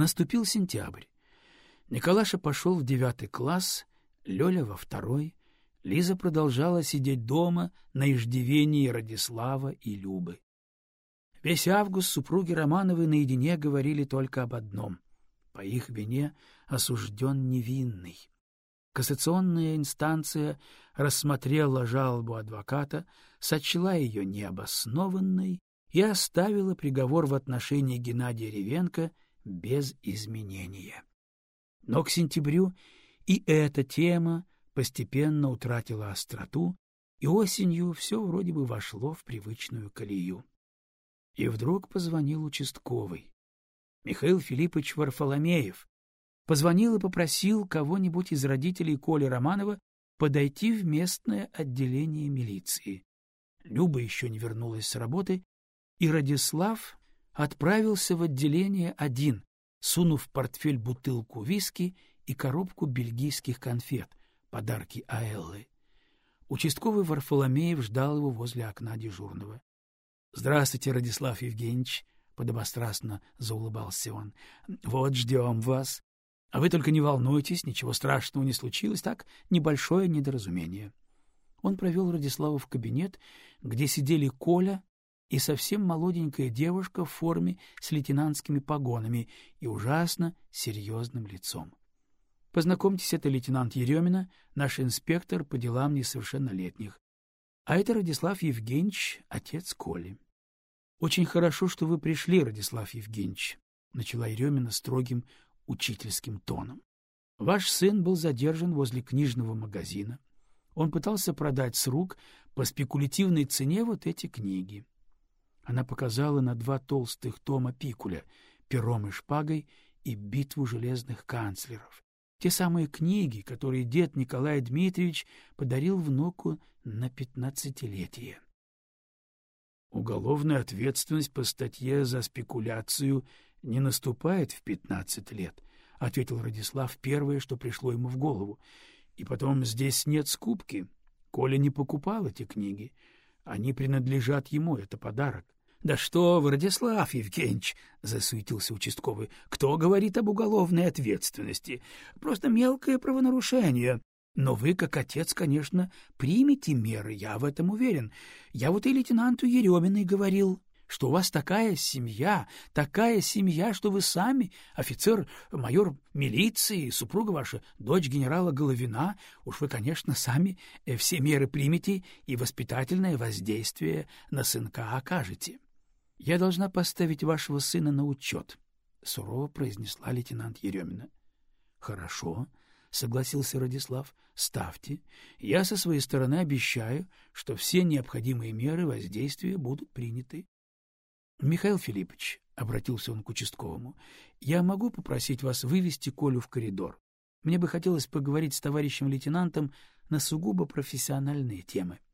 Наступил сентябрь. Николаша пошел в девятый класс, Лёля во второй. Лиза продолжала сидеть дома на иждивении Радислава и Любы. Весь август супруги Романовы наедине говорили только об одном — по их вине осужден невинный. Кассационная инстанция рассмотрела жалобу адвоката, сочла ее необоснованной и оставила приговор в отношении Геннадия Ревенко без изменения. Но к сентябрю и эта тема постепенно утратила остроту, и осенью все вроде бы вошло в привычную колею. И вдруг позвонил участковый. Михаил Филиппович Варфоломеев. Позвонил и попросил кого-нибудь из родителей Коли Романова подойти в местное отделение милиции. Люба еще не вернулась с работы, и Радислав отправился в отделение один, сунув в портфель бутылку виски и коробку бельгийских конфет, подарки Аэллы. Участковый Варфоломеев ждал его возле окна дежурного. — Здравствуйте, Радислав Евгеньевич, — подобострастно заулыбался он. — Вот ждем вас. А вы только не волнуйтесь, ничего страшного не случилось, так небольшое недоразумение. Он провел Радиславу в кабинет, где сидели Коля и совсем молоденькая девушка в форме с лейтенантскими погонами и ужасно серьезным лицом. Познакомьтесь, это лейтенант Еремина, наш инспектор по делам несовершеннолетних. А это Радислав Евгеньевич, отец Коли. — Очень хорошо, что вы пришли, Радислав Евгеньевич, — начала Еремина строгим учительским тоном. — Ваш сын был задержан возле книжного магазина. Он пытался продать с рук по спекулятивной цене вот эти книги. Она показала на два толстых тома Пикуля «Пером и шпагой» и «Битву железных канцлеров», те самые книги, которые дед Николай Дмитриевич подарил внуку на пятнадцатилетие. Уголовная ответственность по статье за спекуляцию не наступает в пятнадцать лет, — ответил Радислав первое, что пришло ему в голову. И потом здесь нет скупки. Коля не покупал эти книги. Они принадлежат ему, это подарок. — Да что вы, Радислав Евгеньевич, — засуетился участковый, — кто говорит об уголовной ответственности? Просто мелкое правонарушение. Но вы, как отец, конечно, примете меры, я в этом уверен. Я вот и лейтенанту Ереминой говорил что у вас такая семья, такая семья, что вы сами, офицер, майор милиции, супруга ваша, дочь генерала Головина, уж вы, конечно, сами э, все меры примете и воспитательное воздействие на сынка окажете. Я должна поставить вашего сына на учет, — сурово произнесла лейтенант Еремина. — Хорошо, — согласился Радислав, — ставьте. Я со своей стороны обещаю, что все необходимые меры воздействия будут приняты. — Михаил Филиппович, — обратился он к участковому, — я могу попросить вас вывести Колю в коридор? Мне бы хотелось поговорить с товарищем лейтенантом на сугубо профессиональные темы. —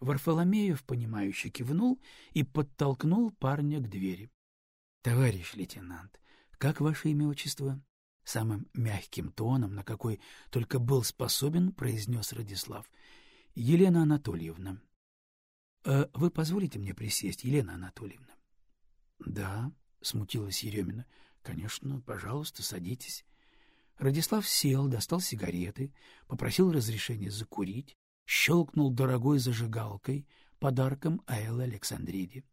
Варфоломеев, понимающе кивнул и подтолкнул парня к двери. — Товарищ лейтенант, как ваше имя отчество? — самым мягким тоном, на какой только был способен, произнес Радислав. — Елена Анатольевна. «Э, — Вы позволите мне присесть, Елена Анатольевна? — Да, — смутилась Еремина. — Конечно, пожалуйста, садитесь. Радислав сел, достал сигареты, попросил разрешения закурить, щелкнул дорогой зажигалкой, подарком Аэллы Александриде.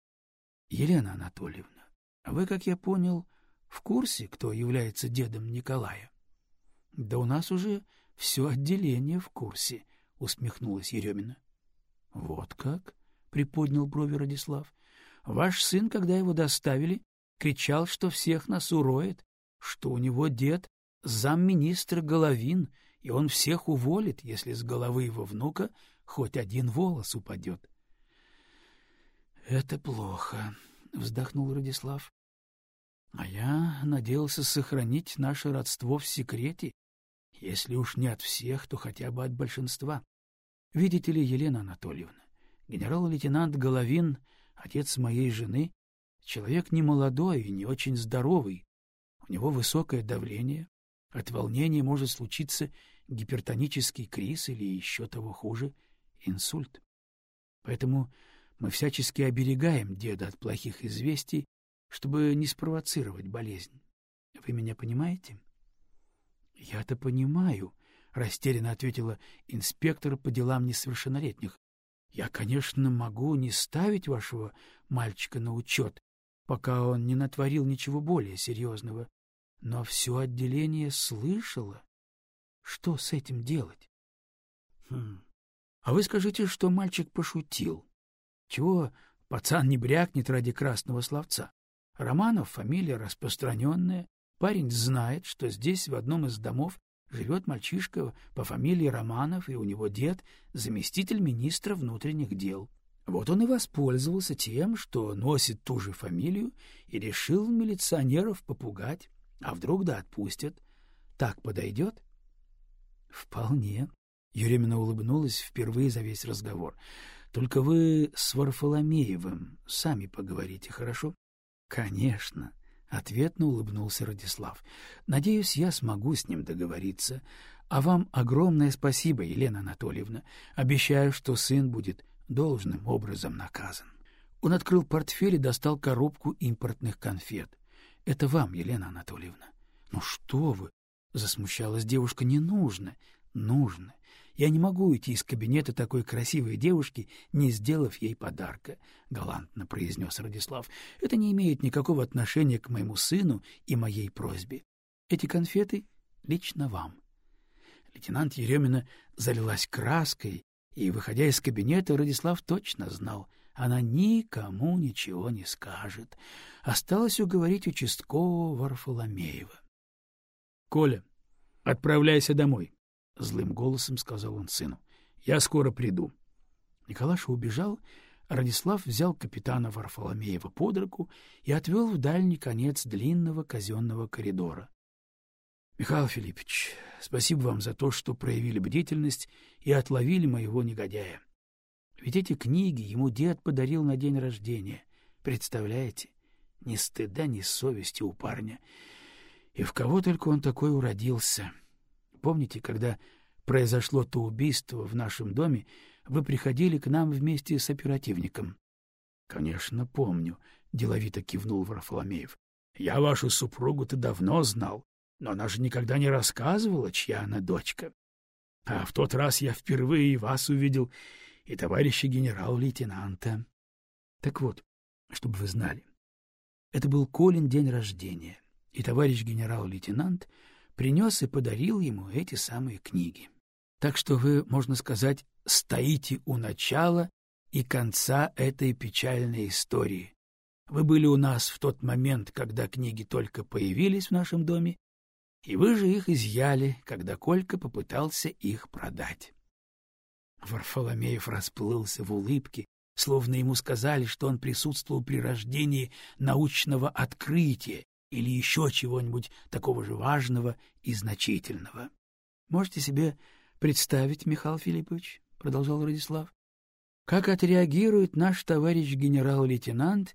— Елена Анатольевна, вы, как я понял, в курсе, кто является дедом Николая? — Да у нас уже все отделение в курсе, — усмехнулась Еремина. — Вот как? — приподнял брови Радислав. — Ваш сын, когда его доставили, кричал, что всех нас уроет, что у него дед замминистра Головин — и он всех уволит, если с головы его внука хоть один волос упадет. — Это плохо, — вздохнул Радислав. — А я надеялся сохранить наше родство в секрете, если уж не от всех, то хотя бы от большинства. Видите ли, Елена Анатольевна, генерал-лейтенант Головин, отец моей жены, человек не молодой и не очень здоровый. У него высокое давление, от волнения может случиться гипертонический криз или еще того хуже — инсульт. Поэтому мы всячески оберегаем деда от плохих известий, чтобы не спровоцировать болезнь. Вы меня понимаете? — Я-то понимаю, — растерянно ответила инспектор по делам несовершеннолетних. — Я, конечно, могу не ставить вашего мальчика на учет, пока он не натворил ничего более серьезного. Но все отделение слышало. Что с этим делать? Хм. А вы скажите, что мальчик пошутил. Чего пацан не брякнет ради красного словца? Романов — фамилия распространенная. Парень знает, что здесь в одном из домов живет мальчишка по фамилии Романов, и у него дед — заместитель министра внутренних дел. Вот он и воспользовался тем, что носит ту же фамилию, и решил милиционеров попугать. А вдруг да отпустят? Так подойдет? — Вполне. Еремина улыбнулась впервые за весь разговор. — Только вы с Варфоломеевым сами поговорите, хорошо? — Конечно. Ответно улыбнулся Радислав. — Надеюсь, я смогу с ним договориться. А вам огромное спасибо, Елена Анатольевна. Обещаю, что сын будет должным образом наказан. Он открыл портфель и достал коробку импортных конфет. — Это вам, Елена Анатольевна. — Ну что вы! — засмущалась девушка. — Не нужно. Нужно. Я не могу уйти из кабинета такой красивой девушки, не сделав ей подарка, — галантно произнес Радислав. — Это не имеет никакого отношения к моему сыну и моей просьбе. Эти конфеты лично вам. Лейтенант Еремина залилась краской и, выходя из кабинета, Радислав точно знал, она никому ничего не скажет. Осталось уговорить участкового Варфоломеева. — Коля, отправляйся домой, — злым голосом сказал он сыну. — Я скоро приду. Николаша убежал, Радислав взял капитана Варфоломеева под руку и отвел в дальний конец длинного казенного коридора. — Михаил Филиппович, спасибо вам за то, что проявили бдительность и отловили моего негодяя. Ведь эти книги ему дед подарил на день рождения. Представляете? Ни стыда, ни совести у парня. И в кого только он такой уродился. Помните, когда произошло то убийство в нашем доме, вы приходили к нам вместе с оперативником? — Конечно, помню, — деловито кивнул Варфоломеев. — Я вашу супругу-то давно знал, но она же никогда не рассказывала, чья она дочка. А в тот раз я впервые и вас увидел, и товарища генерал-лейтенанта. Так вот, чтобы вы знали, это был Колин день рождения, и товарищ генерал-лейтенант принес и подарил ему эти самые книги. Так что вы, можно сказать, стоите у начала и конца этой печальной истории. Вы были у нас в тот момент, когда книги только появились в нашем доме, и вы же их изъяли, когда Колька попытался их продать. Варфоломеев расплылся в улыбке, словно ему сказали, что он присутствовал при рождении научного открытия или еще чего-нибудь такого же важного и значительного. — Можете себе представить, Михаил Филиппович, — продолжал Радислав, — как отреагирует наш товарищ генерал-лейтенант,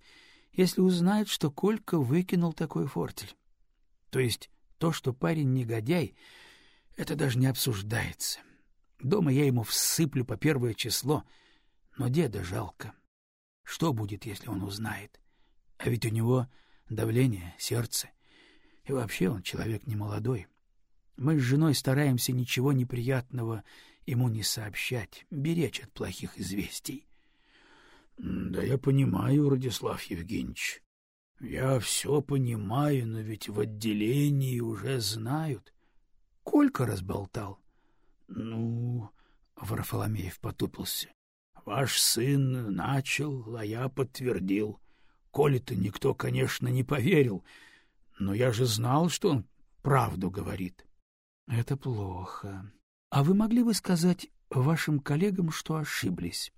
если узнает, что Колька выкинул такой фортель? То есть то, что парень негодяй, это даже не обсуждается. Дома я ему всыплю по первое число, но деда жалко. Что будет, если он узнает? А ведь у него давление, сердце. И вообще он человек немолодой. Мы с женой стараемся ничего неприятного ему не сообщать, беречь от плохих известий. — Да я понимаю, Радислав Евгеньевич, я все понимаю, но ведь в отделении уже знают. Колька разболтал. Ну, Варфоломеев потупился. Ваш сын начал, а я подтвердил. Коле-то никто, конечно, не поверил, но я же знал, что он правду говорит. Это плохо. А вы могли бы сказать вашим коллегам, что ошиблись?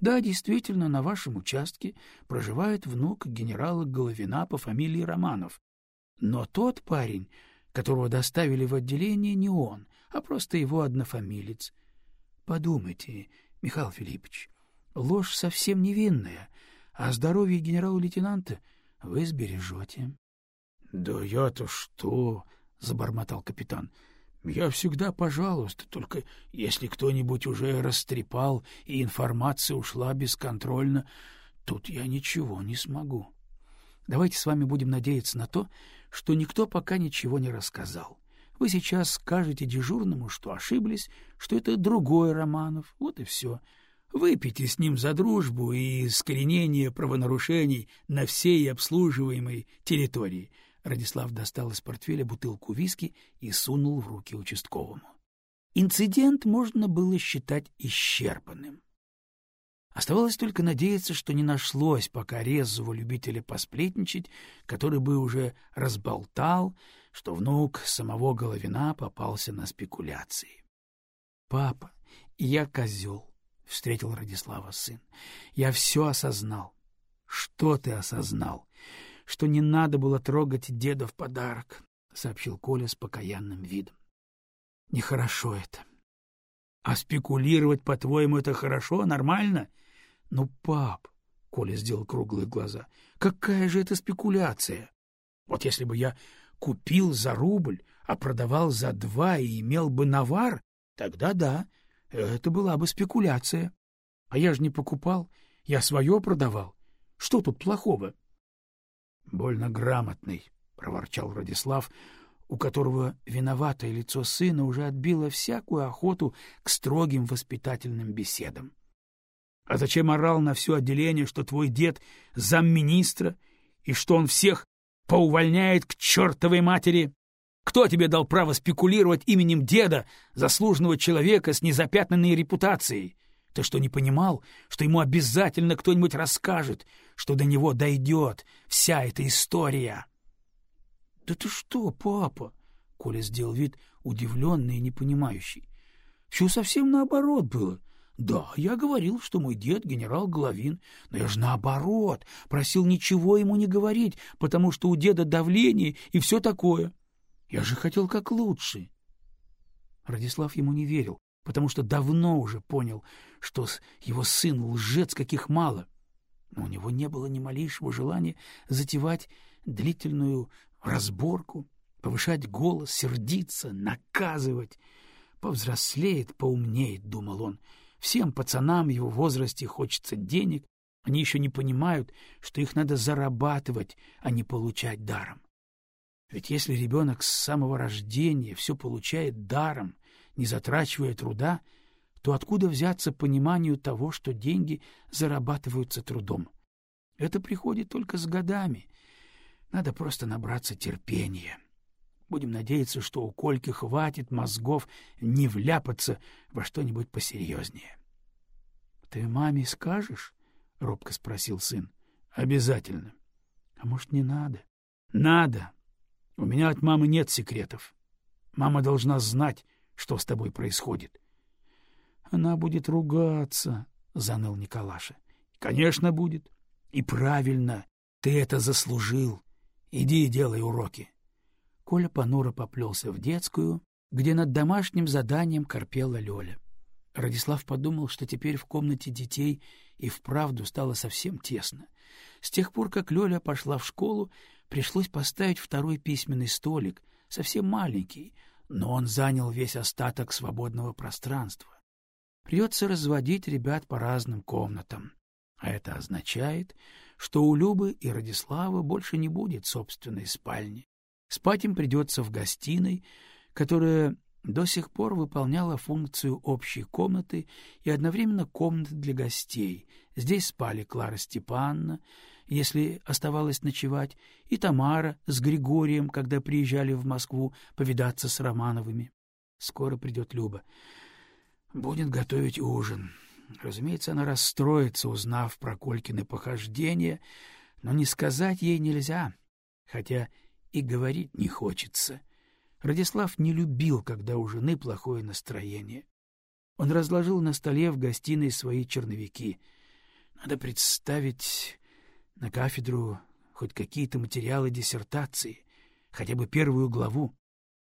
Да, действительно, на вашем участке проживает внук генерала Головина по фамилии Романов. Но тот парень, которого доставили в отделение, не он, а просто его однофамилец. Подумайте, Михаил Филиппович, ложь совсем невинная, а здоровье генерала-лейтенанта вы сбережете. — Да я-то что? — забормотал капитан. Я всегда пожалуйста, только если кто-нибудь уже растрепал и информация ушла бесконтрольно, тут я ничего не смогу. Давайте с вами будем надеяться на то, что никто пока ничего не рассказал. Вы сейчас скажете дежурному, что ошиблись, что это другой Романов, вот и все. Выпейте с ним за дружбу и искоренение правонарушений на всей обслуживаемой территории. Радислав достал из портфеля бутылку виски и сунул в руки участковому. Инцидент можно было считать исчерпанным. Оставалось только надеяться, что не нашлось пока резвого любителя посплетничать, который бы уже разболтал, что внук самого Головина попался на спекуляции. — Папа, я козел, — встретил Радислава сын. — Я все осознал. — Что ты осознал? — Что не надо было трогать деда в подарок, — сообщил Коля с покаянным видом. — Нехорошо это. — А спекулировать, по-твоему, это хорошо, нормально? —— Ну, пап, — Коля сделал круглые глаза, — какая же это спекуляция? Вот если бы я купил за рубль, а продавал за два и имел бы навар, тогда да, это была бы спекуляция. А я же не покупал, я свое продавал. Что тут плохого? — Больно грамотный, — проворчал Радислав, у которого виноватое лицо сына уже отбило всякую охоту к строгим воспитательным беседам. А зачем орал на все отделение, что твой дед замминистра и что он всех поувольняет к чертовой матери? Кто тебе дал право спекулировать именем деда, заслуженного человека с незапятнанной репутацией? Ты что, не понимал, что ему обязательно кто-нибудь расскажет, что до него дойдет вся эта история? — Да ты что, папа? — Коля сделал вид удивленный и непонимающий. — Все совсем наоборот было. Да, я говорил, что мой дед генерал Головин, но я же наоборот, просил ничего ему не говорить, потому что у деда давление и все такое. Я же хотел как лучше. Радислав ему не верил, потому что давно уже понял, что его сын лжец каких мало. Но у него не было ни малейшего желания затевать длительную разборку, повышать голос, сердиться, наказывать. Повзрослеет, поумнеет, — думал он, — Всем пацанам его возрасте хочется денег, они еще не понимают, что их надо зарабатывать, а не получать даром. Ведь если ребенок с самого рождения все получает даром, не затрачивая труда, то откуда взяться пониманию того, что деньги зарабатываются трудом? Это приходит только с годами. Надо просто набраться терпения. Будем надеяться, что у Кольки хватит мозгов не вляпаться во что-нибудь посерьезнее. — Ты маме скажешь? — робко спросил сын. — Обязательно. — А может, не надо? — Надо. У меня от мамы нет секретов. Мама должна знать, что с тобой происходит. — Она будет ругаться, — заныл Николаша. — Конечно, будет. И правильно. Ты это заслужил. Иди и делай уроки. — Коля понуро поплелся в детскую, где над домашним заданием корпела Лёля. Радислав подумал, что теперь в комнате детей и вправду стало совсем тесно. С тех пор, как Лёля пошла в школу, пришлось поставить второй письменный столик, совсем маленький, но он занял весь остаток свободного пространства. Придется разводить ребят по разным комнатам. А это означает, что у Любы и Радислава больше не будет собственной спальни. Спать им придется в гостиной, которая до сих пор выполняла функцию общей комнаты и одновременно комнаты для гостей. Здесь спали Клара Степановна, если оставалось ночевать, и Тамара с Григорием, когда приезжали в Москву повидаться с Романовыми. Скоро придет Люба. Будет готовить ужин. Разумеется, она расстроится, узнав про Колькины похождения, но не сказать ей нельзя, хотя и говорить не хочется. Радислав не любил, когда у жены плохое настроение. Он разложил на столе в гостиной свои черновики. Надо представить на кафедру хоть какие-то материалы диссертации, хотя бы первую главу.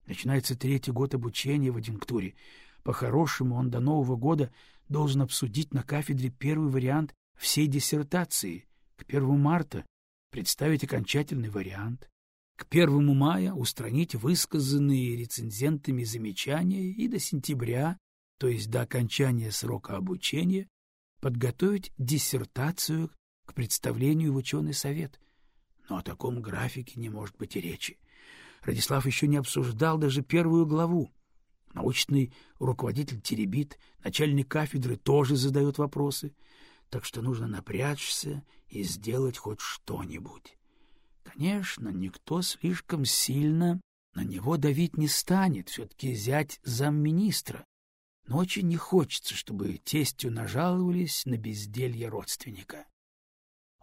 Начинается третий год обучения в адъюнктуре. По-хорошему, он до Нового года должен обсудить на кафедре первый вариант всей диссертации, к первому марта представить окончательный вариант к первому мая устранить высказанные рецензентами замечания и до сентября, то есть до окончания срока обучения, подготовить диссертацию к представлению в ученый совет. Но о таком графике не может быть и речи. Радислав еще не обсуждал даже первую главу. Научный руководитель теребит, начальник кафедры тоже задает вопросы, так что нужно напрячься и сделать хоть что-нибудь. Конечно, никто слишком сильно на него давить не станет, все-таки зять замминистра, но очень не хочется, чтобы тестью нажаловались на безделье родственника.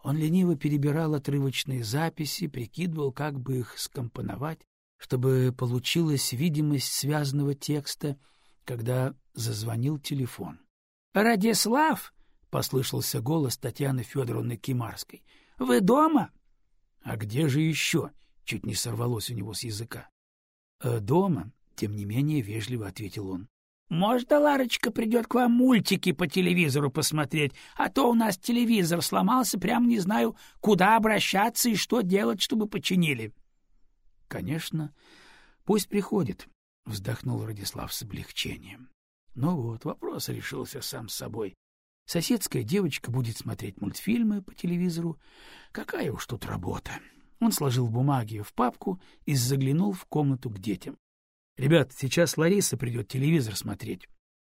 Он лениво перебирал отрывочные записи, прикидывал, как бы их скомпоновать, чтобы получилась видимость связанного текста, когда зазвонил телефон. «Радислав!» — послышался голос Татьяны Федоровны Кимарской. «Вы дома?» «А где же еще?» — чуть не сорвалось у него с языка. «Э, «Дома», — тем не менее вежливо ответил он. Может, Ларочка придет к вам мультики по телевизору посмотреть, а то у нас телевизор сломался, прям не знаю, куда обращаться и что делать, чтобы починили. — Конечно, пусть приходит, — вздохнул Радислав с облегчением. Ну вот, вопрос решился сам с собой. Соседская девочка будет смотреть мультфильмы по телевизору. Какая уж тут работа. Он сложил бумаги в папку и заглянул в комнату к детям. Ребят, сейчас Лариса придет телевизор смотреть.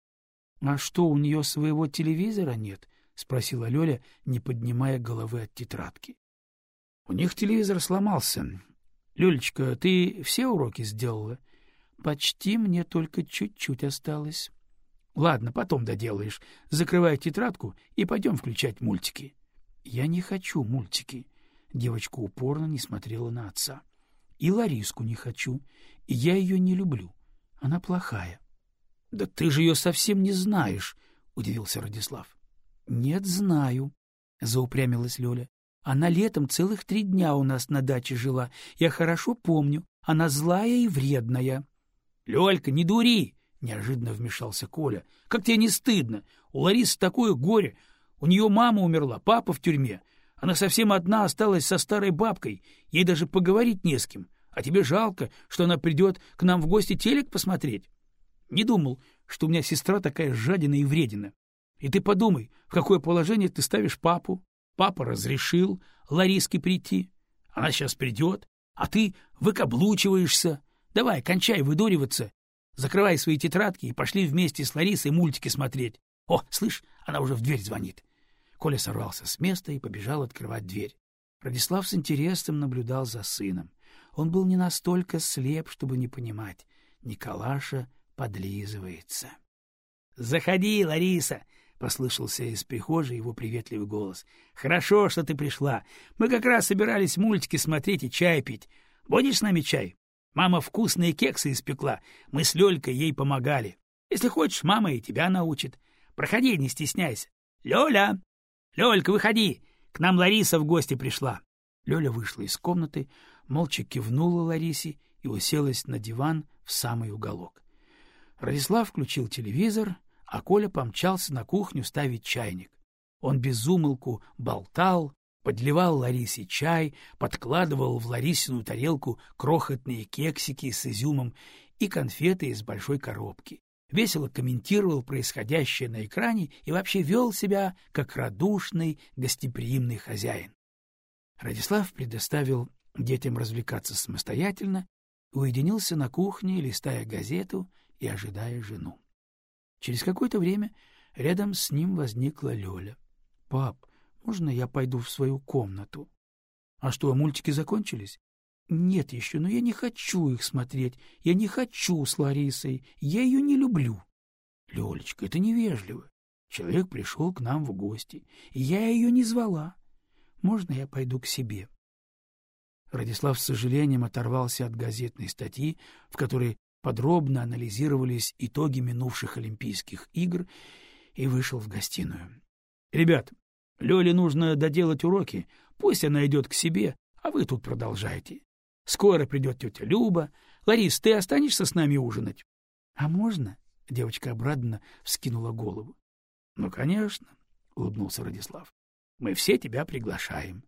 — А что, у нее своего телевизора нет? — спросила Лёля, не поднимая головы от тетрадки. — У них телевизор сломался. — Лёлечка, ты все уроки сделала? — Почти, мне только чуть-чуть осталось. — Ладно, потом доделаешь. Закрывай тетрадку и пойдем включать мультики. — Я не хочу мультики. Девочка упорно не смотрела на отца. — и Лариску не хочу, и я ее не люблю. Она плохая. — Да ты же ее совсем не знаешь, — удивился Радислав. — Нет, знаю, — заупрямилась Лёля. Она летом целых три дня у нас на даче жила. Я хорошо помню. Она злая и вредная. — Лёлька, не дури! — неожиданно вмешался Коля. — Как тебе не стыдно? У Ларисы такое горе. У нее мама умерла, папа в тюрьме. Она совсем одна осталась со старой бабкой, ей даже поговорить не с кем. А тебе жалко, что она придет к нам в гости телек посмотреть? Не думал, что у меня сестра такая жадина и вредина. И ты подумай, в какое положение ты ставишь папу. Папа разрешил Лариске прийти. Она сейчас придет, а ты выкаблучиваешься. Давай, кончай выдуриваться. Закрывай свои тетрадки и пошли вместе с Ларисой мультики смотреть. О, слышь, она уже в дверь звонит. Коля сорвался с места и побежал открывать дверь. Радислав с интересом наблюдал за сыном. Он был не настолько слеп, чтобы не понимать. Николаша подлизывается. — Заходи, Лариса! — послышался из прихожей его приветливый голос. — Хорошо, что ты пришла. Мы как раз собирались мультики смотреть и чай пить. Будешь с нами чай? Мама вкусные кексы испекла. Мы с Лёлькой ей помогали. Если хочешь, мама и тебя научит. Проходи, не стесняйся. Лёля! Лёлька, выходи! К нам Лариса в гости пришла. Лёля вышла из комнаты, молча кивнула Ларисе и уселась на диван в самый уголок. Радислав включил телевизор, а Коля помчался на кухню ставить чайник. Он без умолку болтал, подливал Ларисе чай, подкладывал в Ларисину тарелку крохотные кексики с изюмом и конфеты из большой коробки весело комментировал происходящее на экране и вообще вел себя как радушный, гостеприимный хозяин. Радислав предоставил детям развлекаться самостоятельно, уединился на кухне, листая газету и ожидая жену. Через какое-то время рядом с ним возникла Лёля. — Пап, можно я пойду в свою комнату? — А что, мультики закончились? Нет еще, но я не хочу их смотреть. Я не хочу с Ларисой. Я ее не люблю. Лёлечка, это невежливо. Человек пришел к нам в гости, и я ее не звала. Можно я пойду к себе? Радислав с сожалением оторвался от газетной статьи, в которой подробно анализировались итоги минувших Олимпийских игр, и вышел в гостиную. — Ребят, Лёле нужно доделать уроки, пусть она идет к себе, а вы тут продолжайте. Скоро придет тетя Люба. Ларис, ты останешься с нами ужинать? — А можно? — девочка обрадованно вскинула голову. — Ну, конечно, — улыбнулся Радислав. — Мы все тебя приглашаем.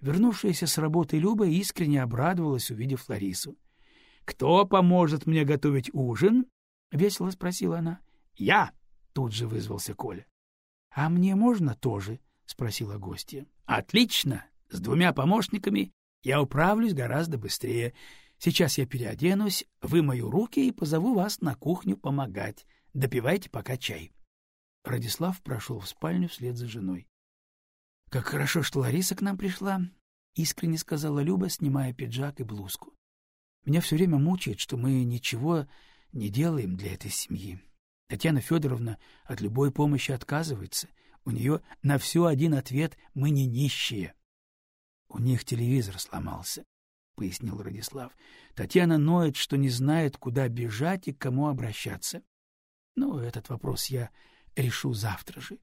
Вернувшаяся с работы Люба искренне обрадовалась, увидев Ларису. — Кто поможет мне готовить ужин? — весело спросила она. — Я! — тут же вызвался Коля. — А мне можно тоже? — спросила гостья. — Отлично! С двумя помощниками я управлюсь гораздо быстрее. Сейчас я переоденусь, вымою руки и позову вас на кухню помогать. Допивайте пока чай. Радислав прошел в спальню вслед за женой. — Как хорошо, что Лариса к нам пришла, — искренне сказала Люба, снимая пиджак и блузку. — Меня все время мучает, что мы ничего не делаем для этой семьи. Татьяна Федоровна от любой помощи отказывается. У нее на все один ответ — мы не нищие. — У них телевизор сломался, — пояснил Радислав. Татьяна ноет, что не знает, куда бежать и к кому обращаться. Ну, этот вопрос я решу завтра же.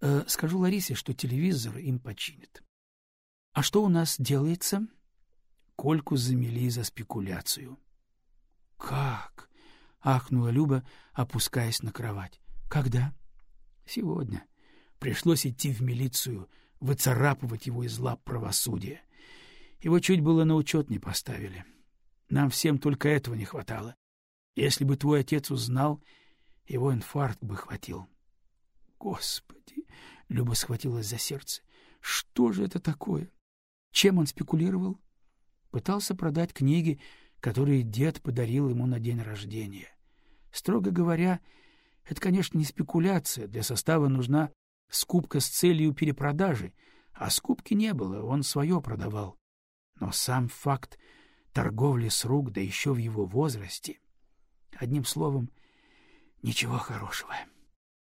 Э, скажу Ларисе, что телевизор им починит. — А что у нас делается? Кольку замели за спекуляцию. — Как? — ахнула Люба, опускаясь на кровать. — Когда? — Сегодня. Пришлось идти в милицию, выцарапывать его из лап правосудия. Его чуть было на учет не поставили. Нам всем только этого не хватало. Если бы твой отец узнал, его инфаркт бы хватил. Господи! Люба схватилась за сердце. Что же это такое? Чем он спекулировал? Пытался продать книги, которые дед подарил ему на день рождения. Строго говоря, это, конечно, не спекуляция. Для состава нужна скупка с целью перепродажи, а скупки не было, он свое продавал. Но сам факт торговли с рук, да еще в его возрасте... Одним словом, ничего хорошего.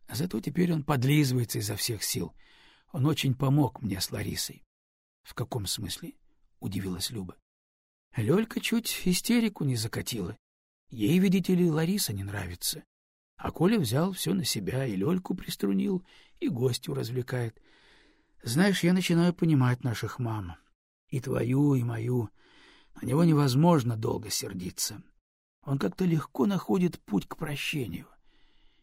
Зато теперь он подлизывается изо всех сил. Он очень помог мне с Ларисой. — В каком смысле? — удивилась Люба. Лёлька чуть истерику не закатила. Ей, видите ли, Лариса не нравится. А Коля взял все на себя, и Лёльку приструнил, и гостю развлекает. Знаешь, я начинаю понимать наших мам. И твою, и мою. На него невозможно долго сердиться. Он как-то легко находит путь к прощению.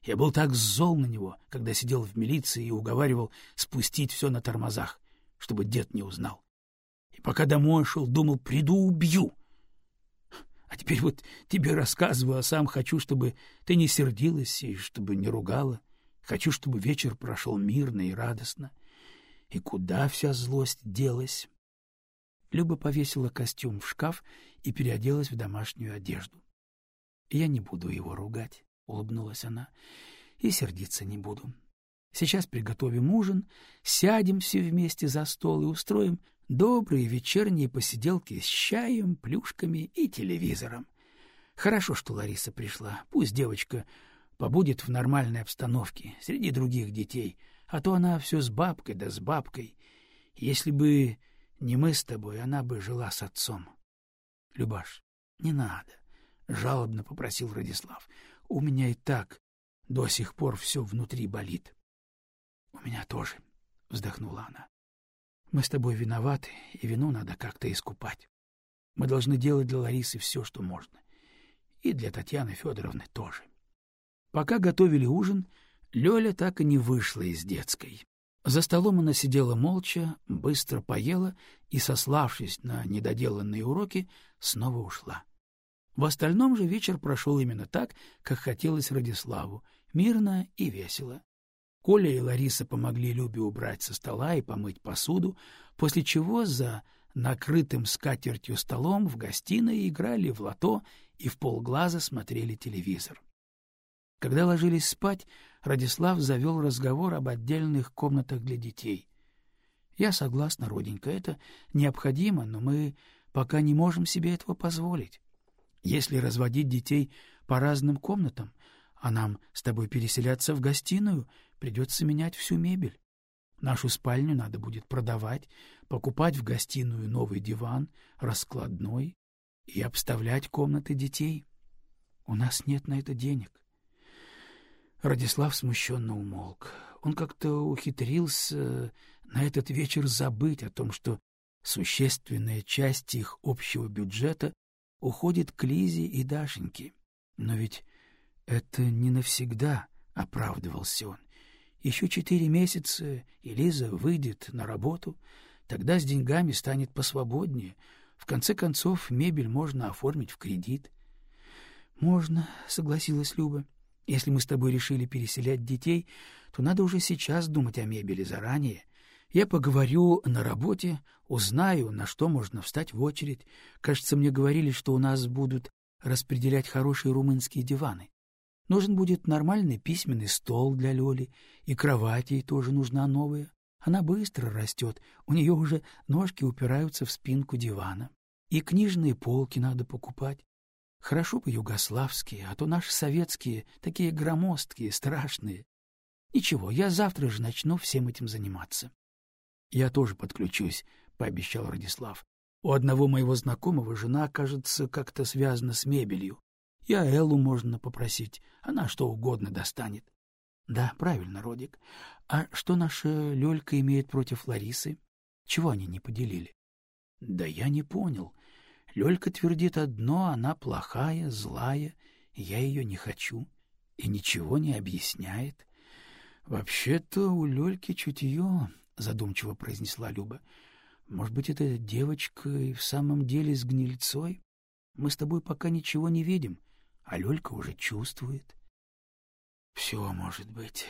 Я был так зол на него, когда сидел в милиции и уговаривал спустить все на тормозах, чтобы дед не узнал. И пока домой шел, думал, приду убью. А теперь вот тебе рассказываю, а сам хочу, чтобы ты не сердилась и чтобы не ругала. Хочу, чтобы вечер прошел мирно и радостно. И куда вся злость делась? Люба повесила костюм в шкаф и переоделась в домашнюю одежду. Я не буду его ругать. — улыбнулась она, — и сердиться не буду. Сейчас приготовим ужин, сядем все вместе за стол и устроим добрые вечерние посиделки с чаем, плюшками и телевизором. Хорошо, что Лариса пришла. Пусть девочка побудет в нормальной обстановке, среди других детей, а то она все с бабкой да с бабкой. Если бы не мы с тобой, она бы жила с отцом. — Любаш, не надо, — жалобно попросил Радислав. У меня и так до сих пор все внутри болит. — У меня тоже, — вздохнула она. — Мы с тобой виноваты, и вину надо как-то искупать. Мы должны делать для Ларисы все, что можно. И для Татьяны Федоровны тоже. Пока готовили ужин, Лёля так и не вышла из детской. За столом она сидела молча, быстро поела и, сославшись на недоделанные уроки, снова ушла. В остальном же вечер прошел именно так, как хотелось Радиславу, мирно и весело. Коля и Лариса помогли Любе убрать со стола и помыть посуду, после чего за накрытым скатертью столом в гостиной играли в лото и в полглаза смотрели телевизор. Когда ложились спать, Радислав завел разговор об отдельных комнатах для детей. — Я согласна, роденька, это необходимо, но мы пока не можем себе этого позволить. Если разводить детей по разным комнатам, а нам с тобой переселяться в гостиную, придется менять всю мебель. Нашу спальню надо будет продавать, покупать в гостиную новый диван, раскладной и обставлять комнаты детей. У нас нет на это денег. Радислав смущенно умолк. Он как-то ухитрился на этот вечер забыть о том, что существенная часть их общего бюджета уходит к Лизе и Дашеньке. Но ведь это не навсегда, — оправдывался он. Еще четыре месяца, и Лиза выйдет на работу, тогда с деньгами станет посвободнее. В конце концов, мебель можно оформить в кредит. — Можно, — согласилась Люба. — Если мы с тобой решили переселять детей, то надо уже сейчас думать о мебели заранее. Я поговорю на работе, узнаю, на что можно встать в очередь. Кажется, мне говорили, что у нас будут распределять хорошие румынские диваны. Нужен будет нормальный письменный стол для Лёли, и кровать ей тоже нужна новая. Она быстро растет, у нее уже ножки упираются в спинку дивана. И книжные полки надо покупать. Хорошо бы югославские, а то наши советские, такие громоздкие, страшные. Ничего, я завтра же начну всем этим заниматься. — Я тоже подключусь, — пообещал Радислав. У одного моего знакомого жена, кажется, как-то связана с мебелью. И Эллу можно попросить, она что угодно достанет. Да, правильно, Родик. А что наша Лёлька имеет против Ларисы? Чего они не поделили? Да я не понял. Лёлька твердит одно, она плохая, злая, я ее не хочу. И ничего не объясняет. Вообще-то у Лёльки чутье, задумчиво произнесла Люба. Может быть, эта девочка и в самом деле с гнильцой? Мы с тобой пока ничего не видим, а Лёлька уже чувствует. Все может быть.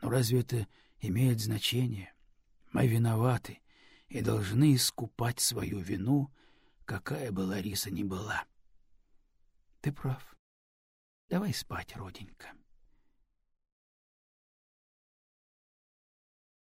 Но разве это имеет значение? Мы виноваты и должны искупать свою вину, какая бы Лариса ни была. Ты прав. Давай спать, роденька.